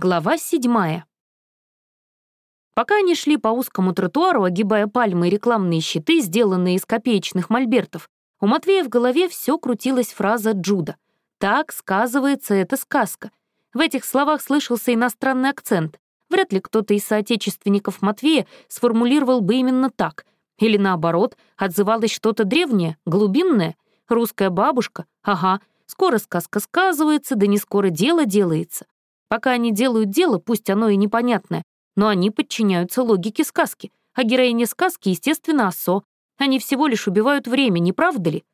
Глава седьмая. Пока они шли по узкому тротуару, огибая пальмы и рекламные щиты, сделанные из копеечных мольбертов, у Матвея в голове все крутилась фраза Джуда. «Так сказывается эта сказка». В этих словах слышался иностранный акцент. Вряд ли кто-то из соотечественников Матвея сформулировал бы именно так. Или наоборот, отзывалось что-то древнее, глубинное. Русская бабушка? Ага, скоро сказка сказывается, да не скоро дело делается. Пока они делают дело, пусть оно и непонятное, но они подчиняются логике сказки, а героиня сказки, естественно, Осо. Они всего лишь убивают время, не правда ли?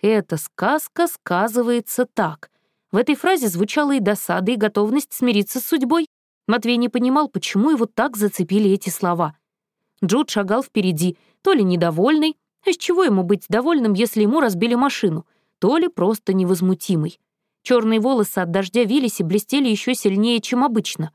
Эта сказка сказывается так. В этой фразе звучала и досада, и готовность смириться с судьбой. Матвей не понимал, почему его так зацепили эти слова. Джуд шагал впереди, то ли недовольный, а с чего ему быть довольным, если ему разбили машину, то ли просто невозмутимый. Черные волосы от дождя вились и блестели еще сильнее, чем обычно.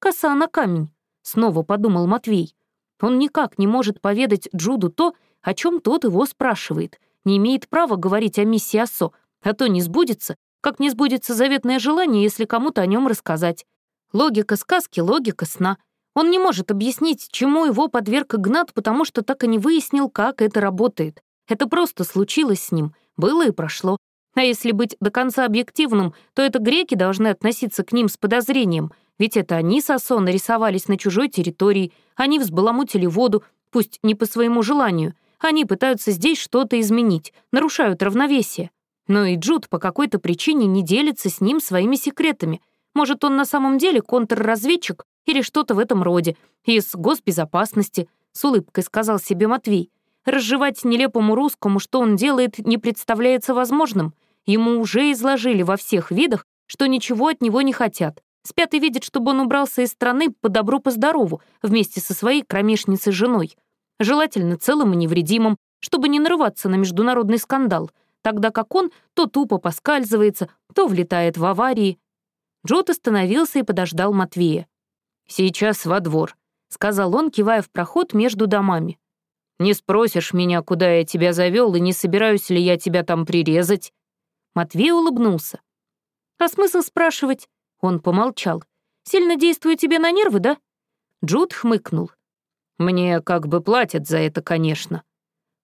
«Коса на камень», — снова подумал Матвей. Он никак не может поведать Джуду то, о чем тот его спрашивает, не имеет права говорить о миссии Асо, а то не сбудется, как не сбудется заветное желание, если кому-то о нем рассказать. Логика сказки — логика сна. Он не может объяснить, чему его подверг Игнат, потому что так и не выяснил, как это работает. Это просто случилось с ним, было и прошло. А если быть до конца объективным, то это греки должны относиться к ним с подозрением, ведь это они с Осо нарисовались на чужой территории, они взбаламутили воду, пусть не по своему желанию, они пытаются здесь что-то изменить, нарушают равновесие. Но и Джуд по какой-то причине не делится с ним своими секретами. Может, он на самом деле контрразведчик или что-то в этом роде, из госбезопасности, с улыбкой сказал себе Матвей. Разжевать нелепому русскому, что он делает, не представляется возможным. Ему уже изложили во всех видах, что ничего от него не хотят. Спят и видят, чтобы он убрался из страны по добру, по здорову, вместе со своей кромешницей женой. Желательно целым и невредимым, чтобы не нарываться на международный скандал, тогда как он то тупо поскальзывается, то влетает в аварии. Джот остановился и подождал Матвея. «Сейчас во двор», — сказал он, кивая в проход между домами. Не спросишь меня, куда я тебя завел, и не собираюсь ли я тебя там прирезать?» Матвей улыбнулся. «А смысл спрашивать?» Он помолчал. «Сильно действую тебе на нервы, да?» Джуд хмыкнул. «Мне как бы платят за это, конечно».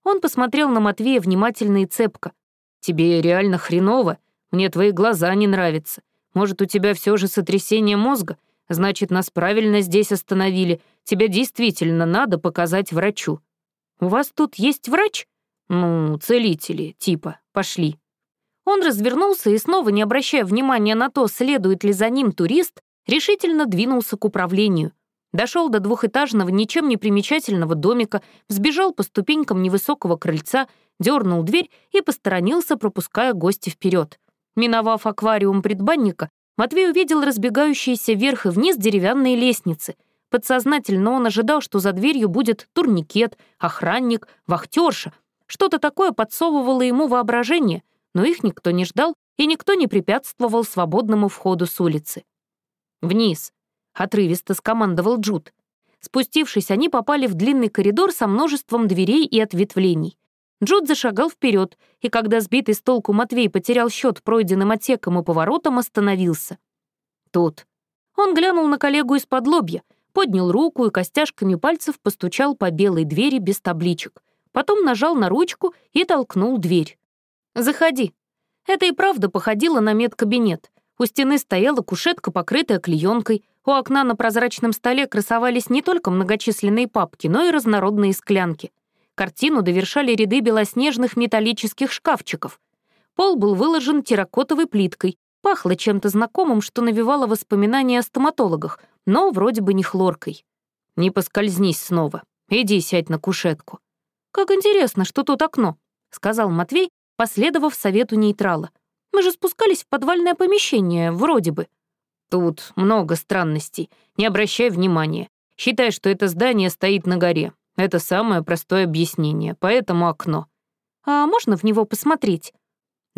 Он посмотрел на Матвея внимательно и цепко. «Тебе реально хреново? Мне твои глаза не нравятся. Может, у тебя все же сотрясение мозга? Значит, нас правильно здесь остановили. Тебя действительно надо показать врачу. «У вас тут есть врач?» «Ну, целители, типа. Пошли». Он развернулся и, снова не обращая внимания на то, следует ли за ним турист, решительно двинулся к управлению. Дошел до двухэтажного, ничем не примечательного домика, взбежал по ступенькам невысокого крыльца, дернул дверь и посторонился, пропуская гостя вперед. Миновав аквариум предбанника, Матвей увидел разбегающиеся вверх и вниз деревянные лестницы — Подсознательно он ожидал, что за дверью будет турникет, охранник, вахтерша. Что-то такое подсовывало ему воображение, но их никто не ждал, и никто не препятствовал свободному входу с улицы. «Вниз», — отрывисто скомандовал Джуд. Спустившись, они попали в длинный коридор со множеством дверей и ответвлений. Джуд зашагал вперед, и когда сбитый с толку Матвей потерял счет пройденным отсеком и поворотом, остановился. Тут. Он глянул на коллегу из-под лобья — поднял руку и костяшками пальцев постучал по белой двери без табличек. Потом нажал на ручку и толкнул дверь. «Заходи». Это и правда походило на медкабинет. У стены стояла кушетка, покрытая клеенкой. У окна на прозрачном столе красовались не только многочисленные папки, но и разнородные склянки. Картину довершали ряды белоснежных металлических шкафчиков. Пол был выложен терракотовой плиткой, пахло чем-то знакомым, что навевало воспоминания о стоматологах, но вроде бы не хлоркой. «Не поскользнись снова. Иди сядь на кушетку». «Как интересно, что тут окно», — сказал Матвей, последовав совету нейтрала. «Мы же спускались в подвальное помещение, вроде бы». «Тут много странностей. Не обращай внимания. Считай, что это здание стоит на горе. Это самое простое объяснение, поэтому окно». «А можно в него посмотреть?»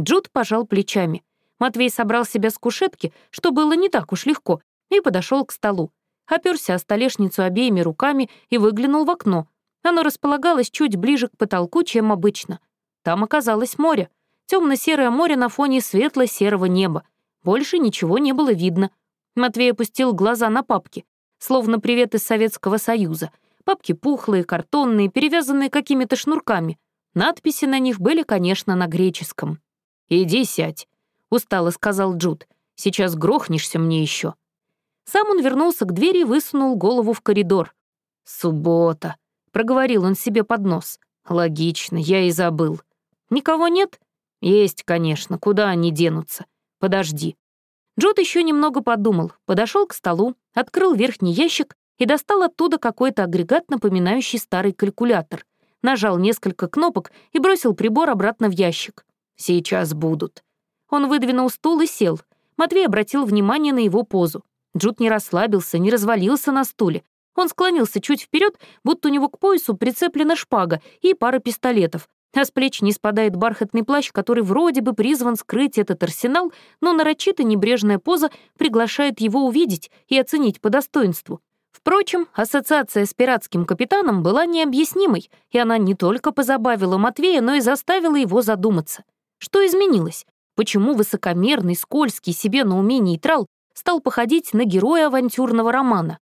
Джуд пожал плечами. Матвей собрал себя с кушетки, что было не так уж легко, и подошел к столу. Оперся о столешницу обеими руками и выглянул в окно. Оно располагалось чуть ближе к потолку, чем обычно. Там оказалось море. Темно-серое море на фоне светло-серого неба. Больше ничего не было видно. Матвей опустил глаза на папки, словно привет из Советского Союза. Папки пухлые, картонные, перевязанные какими-то шнурками. Надписи на них были, конечно, на греческом. «Иди сядь», — устало сказал Джуд. «Сейчас грохнешься мне еще». Сам он вернулся к двери и высунул голову в коридор. «Суббота», — проговорил он себе под нос. «Логично, я и забыл». «Никого нет?» «Есть, конечно, куда они денутся? Подожди». Джуд еще немного подумал, подошел к столу, открыл верхний ящик и достал оттуда какой-то агрегат, напоминающий старый калькулятор. Нажал несколько кнопок и бросил прибор обратно в ящик. «Сейчас будут». Он выдвинул стул и сел. Матвей обратил внимание на его позу. Джуд не расслабился, не развалился на стуле. Он склонился чуть вперед, будто у него к поясу прицеплена шпага и пара пистолетов, а с плеч не спадает бархатный плащ, который вроде бы призван скрыть этот арсенал, но нарочито небрежная поза приглашает его увидеть и оценить по достоинству. Впрочем, ассоциация с пиратским капитаном была необъяснимой, и она не только позабавила Матвея, но и заставила его задуматься. Что изменилось? Почему высокомерный, скользкий, себе на уме нейтрал стал походить на героя авантюрного романа?